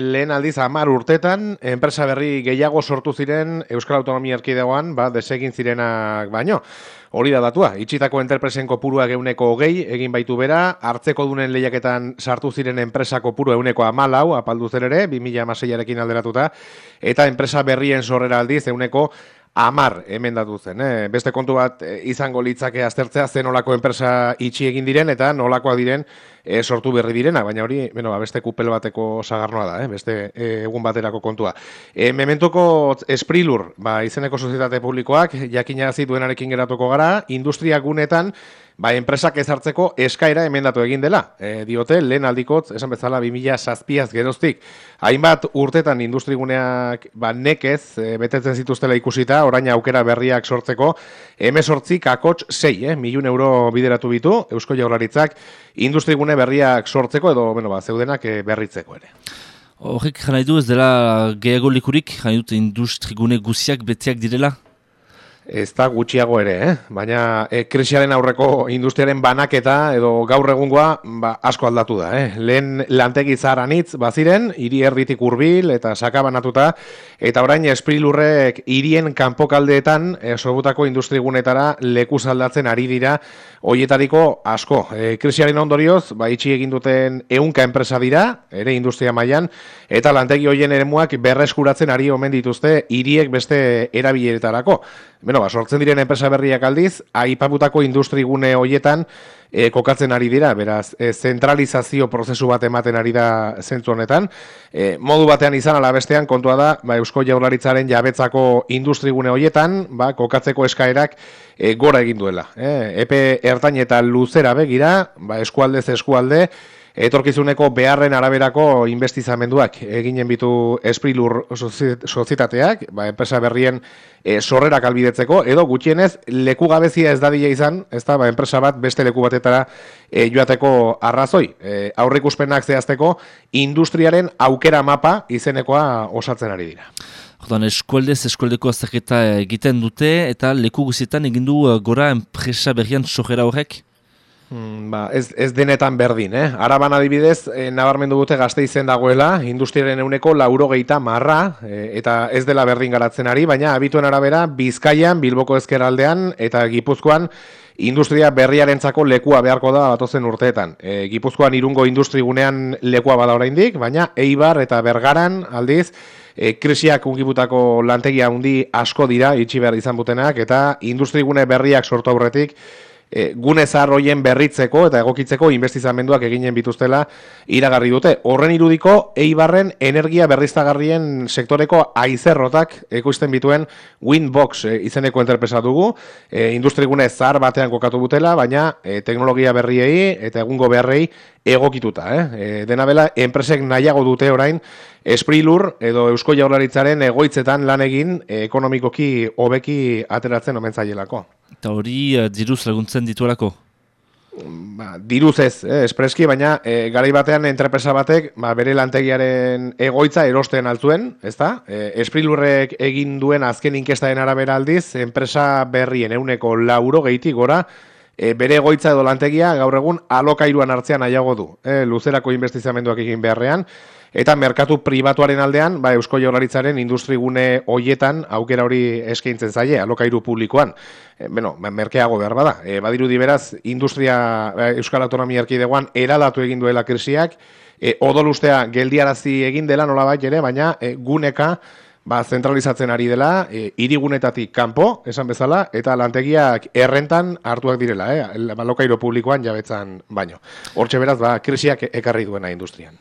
Lehen aldiz hamar urtetan, enpresa berri gehiago sortu ziren Euskal Autonomia Erkidegoan, ba, desegin zirenak baino. Hori da datua, itxitako enterpresen kopurua geuneko hogei, egin baitu bera, hartzeko dunen lehiaketan sartu ziren enpresa kopuru euneko amalau, apaldu zer ere, 2000 amaseiarekin alderatuta, eta enpresa berrien sorrera aldiz, euneko amar hemen datu zen. Eh? Beste kontu bat eh, izango litzake aztertzea zen olako enpresa itxi egin diren eta nolakoa diren e, sortu berri direna, baina hori bueno, ba, beste kupel bateko sagarnoa da, eh? beste egun baterako kontua. E, mementoko esprilur, ba, izeneko sozietate publikoak, jakina duenarekin geratuko gara, industria gunetan, ba, enpresak ezartzeko eskaera emendatu egin dela. E, diote, lehen aldikot, esan bezala, 2000 zazpiaz geroztik, hainbat urtetan industriguneak ba, nekez e, betetzen zituztela ikusita, orain aukera berriak sortzeko, emezortzi kakotx 6, eh, milun euro bideratu bitu, Eusko Jaurlaritzak, industrigune berriak sortzeko edo bueno, ba, zeudenak eh, berritzeko ere. Horrek jana ez dela gehiago likurik, jana dut industrigune guziak beteak direla? Ez da gutxiago ere, eh? baina e, krisiaren aurreko industriaren banaketa edo gaur egungoa ba, asko aldatu da. Eh? Lehen lantegi zaharanitz baziren, hiri erditik hurbil eta sakabanatuta, eta orain esprilurrek hirien kanpokaldeetan e, sobutako industrigunetara leku zaldatzen ari dira hoietariko asko. E, krisiaren ondorioz, ba, itxi egin duten eunka enpresa dira, ere industria mailan eta lantegi hoien eremuak berreskuratzen ari omen dituzte hiriek beste erabileretarako. Beno, ba, sortzen diren enpresa berriak aldiz, aipaputako industrigune hoietan e, kokatzen ari dira, beraz, e, zentralizazio prozesu bat ematen ari da zentzu honetan. E, modu batean izan ala bestean, kontua da, ba, Eusko Jaurlaritzaren jabetzako industrigune hoietan, ba, kokatzeko eskaerak e, gora egin duela. E, epe ertain eta luzera begira, ba, eskualdez eskualde, etorkizuneko beharren araberako investizamenduak eginen bitu esprilur sozietateak, ba, enpresa berrien e, sorrerak albidetzeko, edo gutxienez leku gabezia ez dadila izan, ez da, ba, enpresa bat beste leku batetara e, joateko arrazoi. E, aurrikuspenak zehazteko industriaren aukera mapa izenekoa osatzen ari dira. Ordan, eskualdez, eskualdeko azterketa egiten dute, eta leku guzietan egindu gora enpresa berrian sorrera horrek? Hmm, ba, ez, ez denetan berdin, eh? Araban adibidez, e, nabarmendu dute gazte izen dagoela, industriaren euneko lauro geita marra, eh, eta ez dela berdin garatzen ari, baina abituen arabera, Bizkaian, Bilboko ezkeraldean, eta Gipuzkoan, industria berriarentzako lekua beharko da batozen urteetan. E, Gipuzkoan irungo industrigunean lekua bada oraindik, baina Eibar eta Bergaran aldiz, e, krisiak ungibutako lantegia handi asko dira, itxi behar izan butenak, eta industrigune berriak sortu aurretik, e, gune zaharroien berritzeko eta egokitzeko investizamenduak eginen bituztela iragarri dute. Horren irudiko, eibarren energia berriztagarrien sektoreko aizerrotak ekoizten bituen Windbox e, izeneko enterpresa dugu. E, industrigune zahar batean kokatu butela, baina e, teknologia berriei eta egungo beharrei egokituta. Eh? E, dena bela, enpresek nahiago dute orain, Esprilur edo Eusko Jaurlaritzaren egoitzetan lan egin ekonomikoki hobeki ateratzen omen zailelako. Eta hori uh, diruz laguntzen dituelako? Ba, diruz ez, eh, espreski, baina e, garai batean entrepresa batek ba, bere lantegiaren egoitza erosten altzuen, ez da? E, esprilurrek egin duen azken inkestaen arabera aldiz, enpresa berrien euneko lauro gehitik gora, e, bere egoitza edo lantegia gaur egun alokairuan hartzean nahiago du, e, luzerako investizamenduak egin beharrean, Eta merkatu pribatuaren aldean, ba, Eusko Jaurlaritzaren industrigune hoietan aukera hori eskaintzen zaie, alokairu publikoan. E, bueno, merkeago behar bada. E, badiru diberaz, industria Euskal Autonomia Erkidegoan eralatu egin duela krisiak, e, odolustea geldiarazi egin dela nola ere, baina e, guneka ba, zentralizatzen ari dela, e, irigunetatik kanpo, esan bezala, eta lantegiak errentan hartuak direla, eh, alokairu publikoan jabetzan baino. Hortxe beraz, ba, krisiak ekarri duena industrian.